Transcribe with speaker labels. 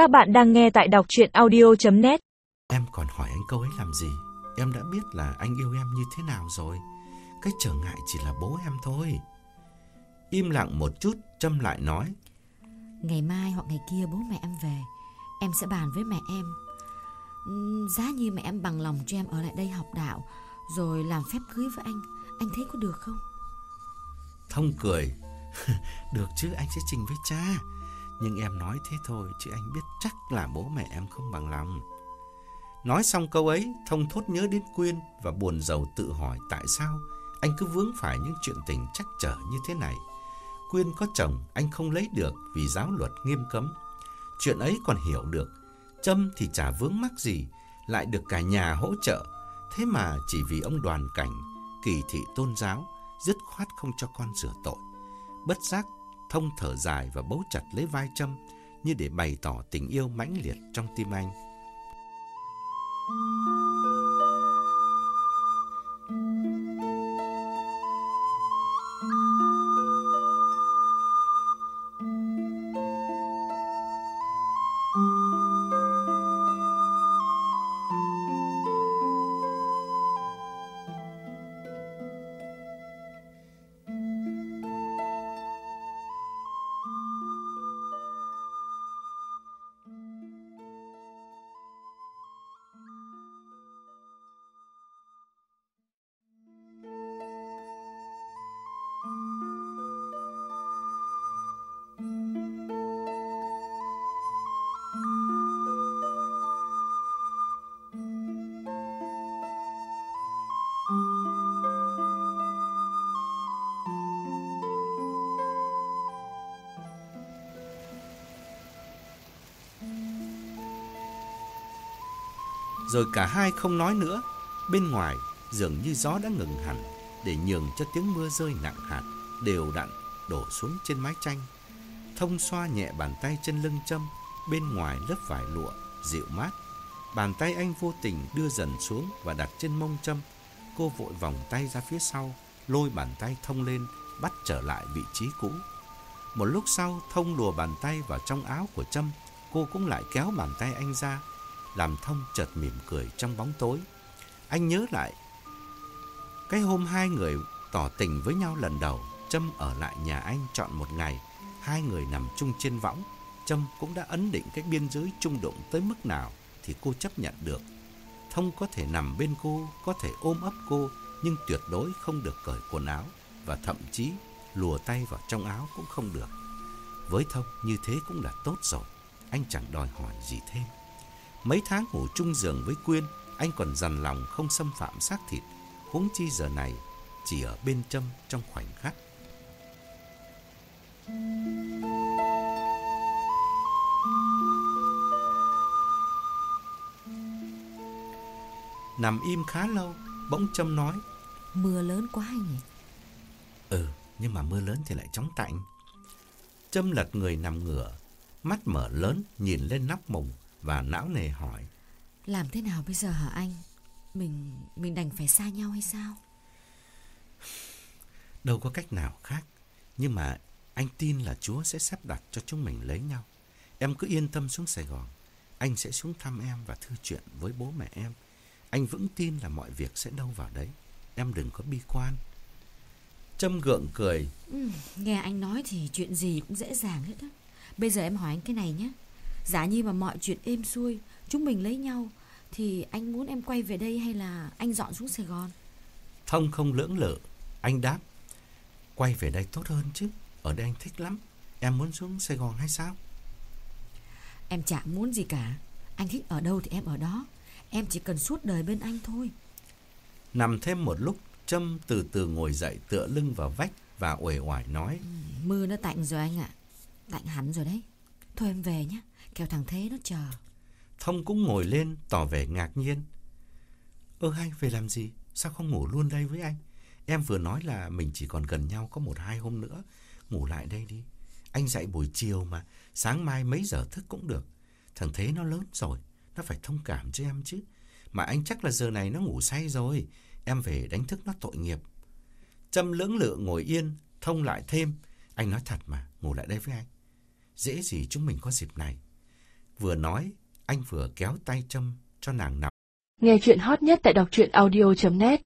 Speaker 1: Các bạn đang nghe tại đọc chuyện audio.net
Speaker 2: Em còn hỏi anh câu ấy làm gì? Em đã biết là anh yêu em như thế nào rồi. Cái trở ngại chỉ là bố em thôi. Im lặng một chút, Trâm lại nói.
Speaker 3: Ngày mai hoặc ngày kia bố mẹ em về Em sẽ bàn với mẹ em Giá như mẹ em bằng lòng cho em ở lại đây học đạo Rồi làm phép cưới với anh Anh thấy có được không?
Speaker 2: Thông cười. Được chứ, anh sẽ trình với cha. Nhưng em nói thế thôi, chứ anh biết chắc là bố mẹ em không bằng lòng. Nói xong câu ấy, Thông thốt nhớ đến Quyên và buồn rầu tự hỏi tại sao anh cứ vướng phải những chuyện tình chắc trở như thế này. Quyên có chồng, anh không lấy được vì giáo luật nghiêm cấm. Chuyện ấy còn hiểu được. Trâm thì chả vướng mắc gì, lại được cả nhà hỗ trợ. Thế mà chỉ vì ông đoàn cảnh, kỳ thị tôn giáo, dứt khoát không cho con rửa tội. Bất giác, Thông thở dài và bấu chặt lấy vai Trâm như để bày tỏ tình yêu mãnh liệt trong tim anh. Rồi cả hai không nói nữa. Bên ngoài, dường như gió đã ngừng hẳn để nhường cho tiếng mưa rơi nặng hạt, đều đặn đổ xuống trên mái tranh. Thông xoa nhẹ bàn tay trên lưng châm, bên ngoài lớp vải lụa, dịu mát. Bàn tay anh vô tình đưa dần xuống và đặt trên mông châm. Cô vội vòng tay ra phía sau, lôi bàn tay thông lên, bắt trở lại vị trí cũ. Một lúc sau, thông lùa bàn tay vào trong áo của Trâm, cô cũng lại kéo bàn tay anh ra, làm thông chợt mỉm cười trong bóng tối. Anh nhớ lại cái hôm hai người tỏ tình với nhau lần đầu, Trâm ở lại nhà anh chọn một ngày, hai người nằm chung trên võng. Trâm cũng đã ấn định cái biên giới chung đụng tới mức nào thì cô chấp nhận được. Thông có thể nằm bên cô, có thể ôm ấp cô, nhưng tuyệt đối không được cởi quần áo và thậm chí lùa tay vào trong áo cũng không được. Với Thông như thế cũng là tốt rồi, anh chẳng đòi hỏi gì thêm. Mấy tháng ngủ chung giường với Quyên, anh còn dằn lòng không xâm phạm xác thịt, huống chi giờ này chỉ ở bên Trâm trong khoảnh khắc. Nằm im khá lâu, bỗng Trâm nói,
Speaker 3: Mưa lớn quá nhỉ
Speaker 2: Ừ, nhưng mà mưa lớn thì lại chóng tạnh. Trâm lật người nằm ngửa, mắt mở lớn nhìn lên nắp mùng và não nề hỏi.
Speaker 3: Làm thế nào bây giờ hả anh Mình mình đành phải xa nhau hay sao
Speaker 2: Đâu có cách nào khác. Nhưng mà anh tin là Chúa sẽ sắp đặt cho chúng mình lấy nhau. Em cứ yên tâm xuống Sài Gòn. Anh sẽ xuống thăm em và thư chuyện với bố mẹ em. Anh vững tin là mọi việc sẽ đâu vào đấy. Em đừng có bi quan. Trâm gượng cười.
Speaker 3: ừ, Nghe anh nói thì chuyện gì cũng dễ dàng hết á Bây giờ em hỏi anh cái này nhé Giả như mà mọi chuyện êm xuôi Chúng mình lấy nhau Thì anh muốn em quay về đây hay là anh dọn xuống Sài Gòn
Speaker 2: Thông không lưỡng lự. Anh đáp. Quay về đây tốt hơn chứ. Ở đây anh thích lắm. Em muốn xuống Sài Gòn hay sao?
Speaker 3: Em chả muốn gì cả Anh thích ở đâu thì em ở đó Em chỉ cần suốt đời bên anh thôi
Speaker 2: Nằm thêm một lúc, Trâm từ từ ngồi dậy tựa lưng vào vách và uể oải nói.
Speaker 3: Ừ, Mưa nó tạnh rồi anh ạ Tạnh hẳn rồi đấy Thôi em về nhé Kéo thằng Thế nó chờ
Speaker 2: Thông cũng ngồi lên tỏ vẻ ngạc nhiên. Ơ hay, về làm gì? Sao không ngủ luôn đây với anh? Em vừa nói là mình chỉ còn gần nhau có một hai hôm nữa. Ngủ lại đây đi. Anh dậy buổi chiều mà. Sáng mai mấy giờ thức cũng được. Thằng Thế nó lớn rồi. Nó phải thông cảm cho em chứ. Mà anh chắc là giờ này nó ngủ say rồi. Em về đánh thức nó tội nghiệp. Trâm lưỡng lự ngồi yên. Thông lại thêm. Anh nói thật mà. Ngủ lại đây với anh. Dễ gì chúng mình có dịp này. Vừa nói, anh vừa kéo tay Trâm cho nàng nằm.
Speaker 1: Nghe chuyện hot nhất tại đọc truyện audio.net